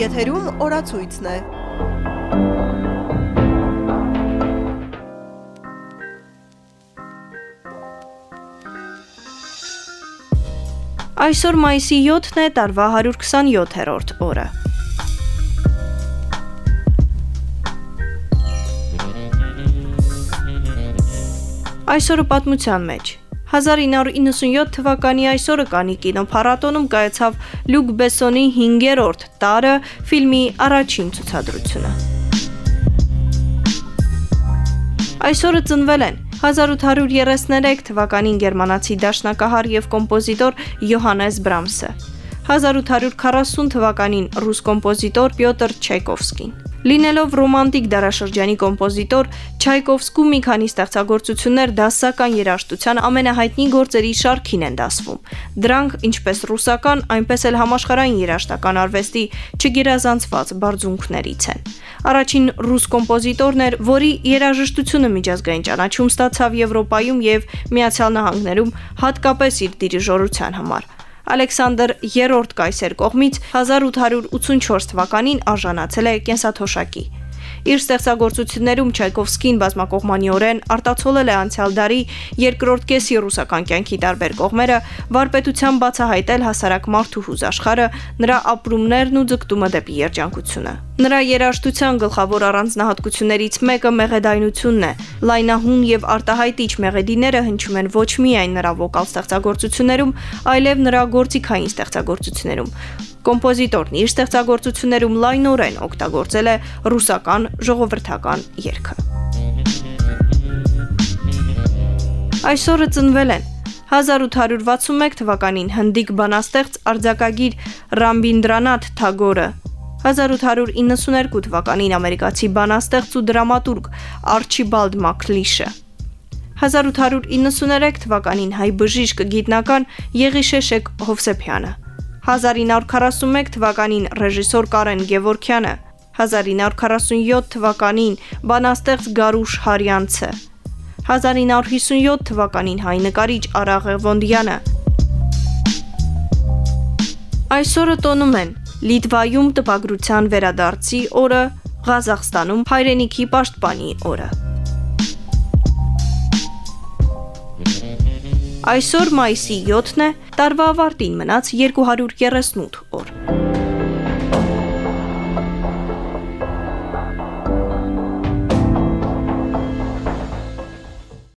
Եթերում օրացույցն է։ Այսօր մայիսի 7-ն է, տարվա 127-րդ օրը։ Այսօրը պատմության մեջ 1997 թվականի այսօրը կանի կինոփառատոնում կայացավ Լյուկ Բեսոնի 5-րդ տարը ֆիլմի առաջին ցուցադրությունը։ Այսօրը ծնվել են 1833 թվականին գերմանացի դաշնակահար եւ կոմպոզիտոր Յոհանես Բրամսը, 1840 թվականին ռուս կոմպոզիտոր Պյոտր Չայկովսկին։ Լինելով ռոմանտիկ դարաշրջանի կոմպոզիտոր, Չայկովսկու մի քանի ստեղծագործություններ դասական երաժշտության ամենահայտնի գործերի շարքին են դասվում։ Դրանք ինչպես ռուսական, այնպես էլ համաշխարհային երաժշտական արվեստի չգերազանցված բարձունքներից են։ Առաջին ռուս կոմպոզիտորն էր, որի երաժշտությունը միջազգային ճանաչում ստացավ Եվրոպայում եւ Միացյալ Նահանգներում, հատկապես իր դիրիժորության համար։ Ալեքսանդր III կայսեր կողմից 1884 թվականին արժանացել է կենսաթոշակի։ Իր ստեղծագործություններում Չայկովսկին բազմակողմանիորեն արտացոլել է անցյալ դարի երկրորդ կեսի ռուսական կյանքի տարբեր կողմերը, վարպետության բացահայտել հասարակ մարդու հուզաշխարը, նրա ապրումներն ու ձգտումը դեպի երջանկությունը։ Նրա երաժշտության գլխավոր առանձնահատկություններից մեկը մեղեդայնությունն է։ Լայնահուն եւ արտահայտիչ մեղեդիները հնչում են ոչ միայն նրա վոկալ ստեղծագործություններում, այլև նրա գործիքային ստեղծագործություններում։ Կոմպոզիտորն իր ստեղծագործություններում լայնորեն օգտագործել է ռուսական ժողովրդական երգը։ Այսօրը ծնվել են 1861 թվականին հնդիկ բանաստեղծ արձակագիր Ռամբինդրանաթ Թագորը 1892 թվականին ամերիկացի բանաստեղծ ու դրամատուրգ Արչիբալդ Մաքլիշը 1893 թվականին հայ բժիշկ գիտնական Եղիշեշեկ Հովսեփյանը 1941 թվականին ռեժիսոր Կարեն Գևորքյանը, 1947 թվականին բանաստեղծ Գարուշ Հարյանցը, 1957 թվականին հայ նկարիչ Արա Ղևոնդյանը։ Այսօրը տոնում են Լիտվայում տպագրության վերադարձի օրը, Ղազախստանում հայրենիքի պաշտպանի օրը։ Այսօր մայիսի 7-ն է, տարվա ավարտին մնաց 238 օր։